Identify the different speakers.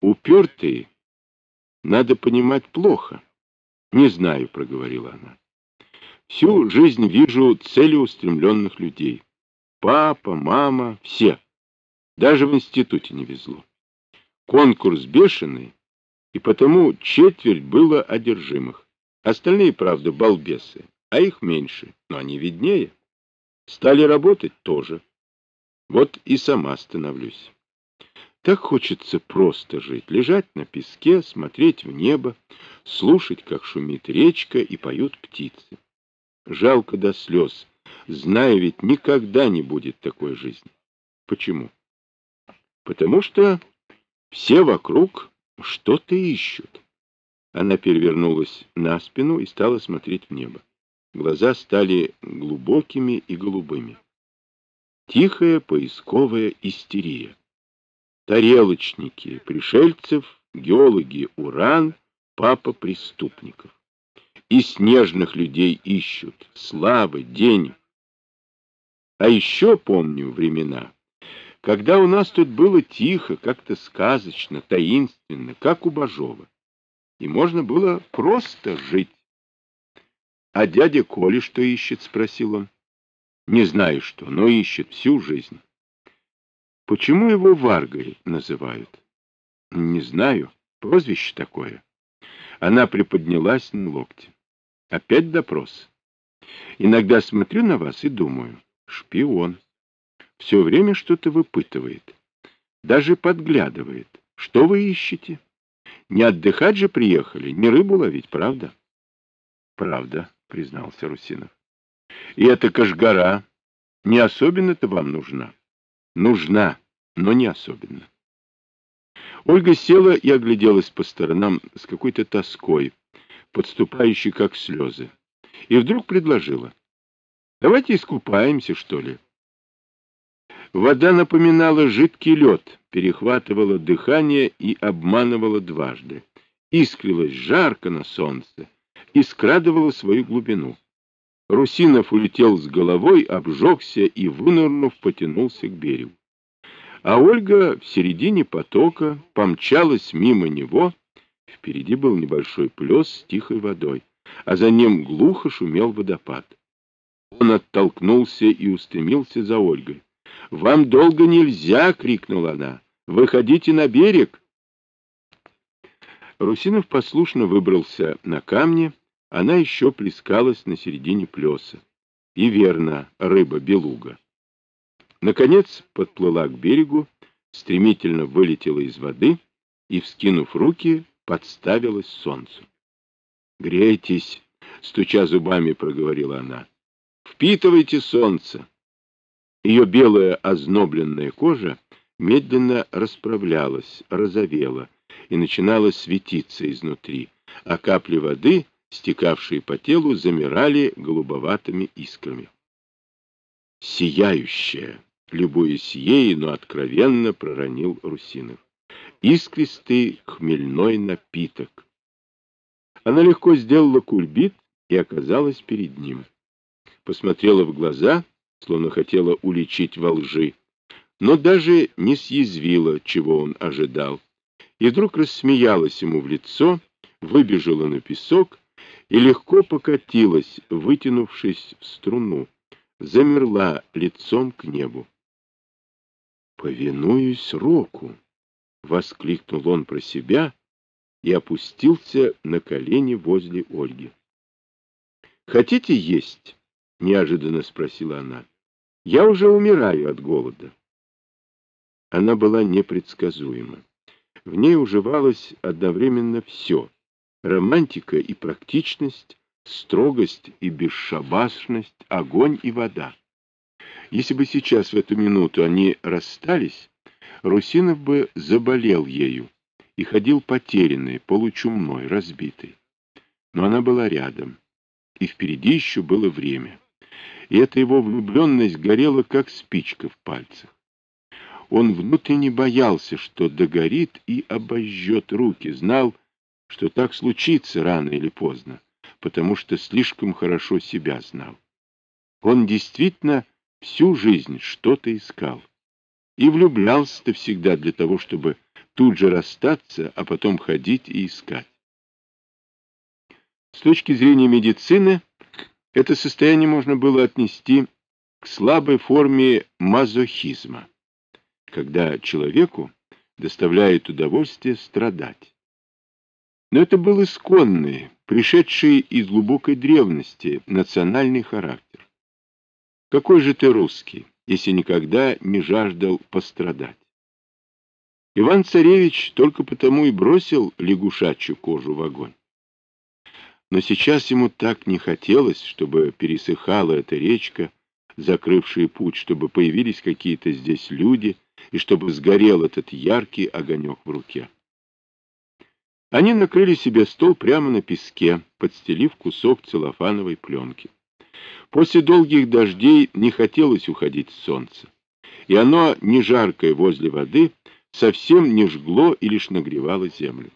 Speaker 1: упертые, надо понимать плохо. Не знаю, проговорила она. Всю жизнь вижу целеустремленных людей. Папа, мама, все. Даже в институте не везло. Конкурс бешеный, и потому четверть было одержимых. Остальные, правда, балбесы, а их меньше, но они виднее. Стали работать тоже. Вот и сама становлюсь. Так хочется просто жить, лежать на песке, смотреть в небо, слушать, как шумит речка и поют птицы. Жалко до слез, зная ведь никогда не будет такой жизни. Почему? Потому что все вокруг что-то ищут. Она перевернулась на спину и стала смотреть в небо. Глаза стали глубокими и голубыми. Тихая поисковая истерия. Тарелочники пришельцев, геологи уран, папа преступников и снежных людей ищут, славы, денег. А еще помню времена, когда у нас тут было тихо, как-то сказочно, таинственно, как у Бажова, и можно было просто жить. — А дядя Коля что ищет? — спросил он. — Не знаю что, но ищет всю жизнь. — Почему его Варгой называют? — Не знаю, прозвище такое. Она приподнялась на локте. Опять допрос. Иногда смотрю на вас и думаю, шпион. Все время что-то выпытывает. Даже подглядывает. Что вы ищете? Не отдыхать же приехали, не рыбу ловить, правда? Правда, признался Русинов. И эта кашгара не особенно-то вам нужна? Нужна, но не особенно. Ольга села и огляделась по сторонам с какой-то тоской, подступающей как слезы, и вдруг предложила. «Давайте искупаемся, что ли?» Вода напоминала жидкий лед, перехватывала дыхание и обманывала дважды. Искрилась жарко на солнце и скрадывала свою глубину. Русинов улетел с головой, обжегся и, вынырнув, потянулся к берегу. А Ольга в середине потока помчалась мимо него, Впереди был небольшой плес с тихой водой, а за ним глухо шумел водопад. Он оттолкнулся и устремился за Ольгой. «Вам долго нельзя!» — крикнула она. «Выходите на берег!» Русинов послушно выбрался на камни, она еще плескалась на середине плеса. И верно, рыба-белуга. Наконец подплыла к берегу, стремительно вылетела из воды и, вскинув руки, подставилась солнцу. «Грейтесь!» — стуча зубами, проговорила она. «Впитывайте солнце!» Ее белая ознобленная кожа медленно расправлялась, розовела и начинала светиться изнутри, а капли воды, стекавшие по телу, замирали голубоватыми искрами. «Сияющая!» — любуясь ей, но откровенно проронил Русинов искристый хмельной напиток. Она легко сделала кульбит и оказалась перед ним. Посмотрела в глаза, словно хотела уличить во лжи, но даже не съязвила, чего он ожидал, и вдруг рассмеялась ему в лицо, выбежала на песок и легко покатилась, вытянувшись в струну, замерла лицом к небу. «Повинуюсь Року!» — воскликнул он про себя и опустился на колени возле Ольги. «Хотите есть?» — неожиданно спросила она. «Я уже умираю от голода». Она была непредсказуема. В ней уживалось одновременно все — романтика и практичность, строгость и бесшабашность, огонь и вода. Если бы сейчас в эту минуту они расстались, Русинов бы заболел ею и ходил потерянный, получумной, разбитый. Но она была рядом, и впереди еще было время. И эта его влюбленность горела, как спичка в пальцах. Он внутренне боялся, что догорит и обожжет руки, знал, что так случится рано или поздно, потому что слишком хорошо себя знал. Он действительно всю жизнь что-то искал. И влюблялся-то всегда для того, чтобы тут же расстаться, а потом ходить и искать. С точки зрения медицины, это состояние можно было отнести к слабой форме мазохизма, когда человеку доставляет удовольствие страдать. Но это был исконный, пришедший из глубокой древности, национальный характер. Какой же ты русский, если никогда не жаждал пострадать? Иван-царевич только потому и бросил лягушачью кожу в огонь. Но сейчас ему так не хотелось, чтобы пересыхала эта речка, закрывшая путь, чтобы появились какие-то здесь люди, и чтобы сгорел этот яркий огонек в руке. Они накрыли себе стол прямо на песке, подстелив кусок целлофановой пленки. После долгих дождей не хотелось уходить с солнца, и оно, не жаркое возле воды, совсем не жгло и лишь нагревало землю.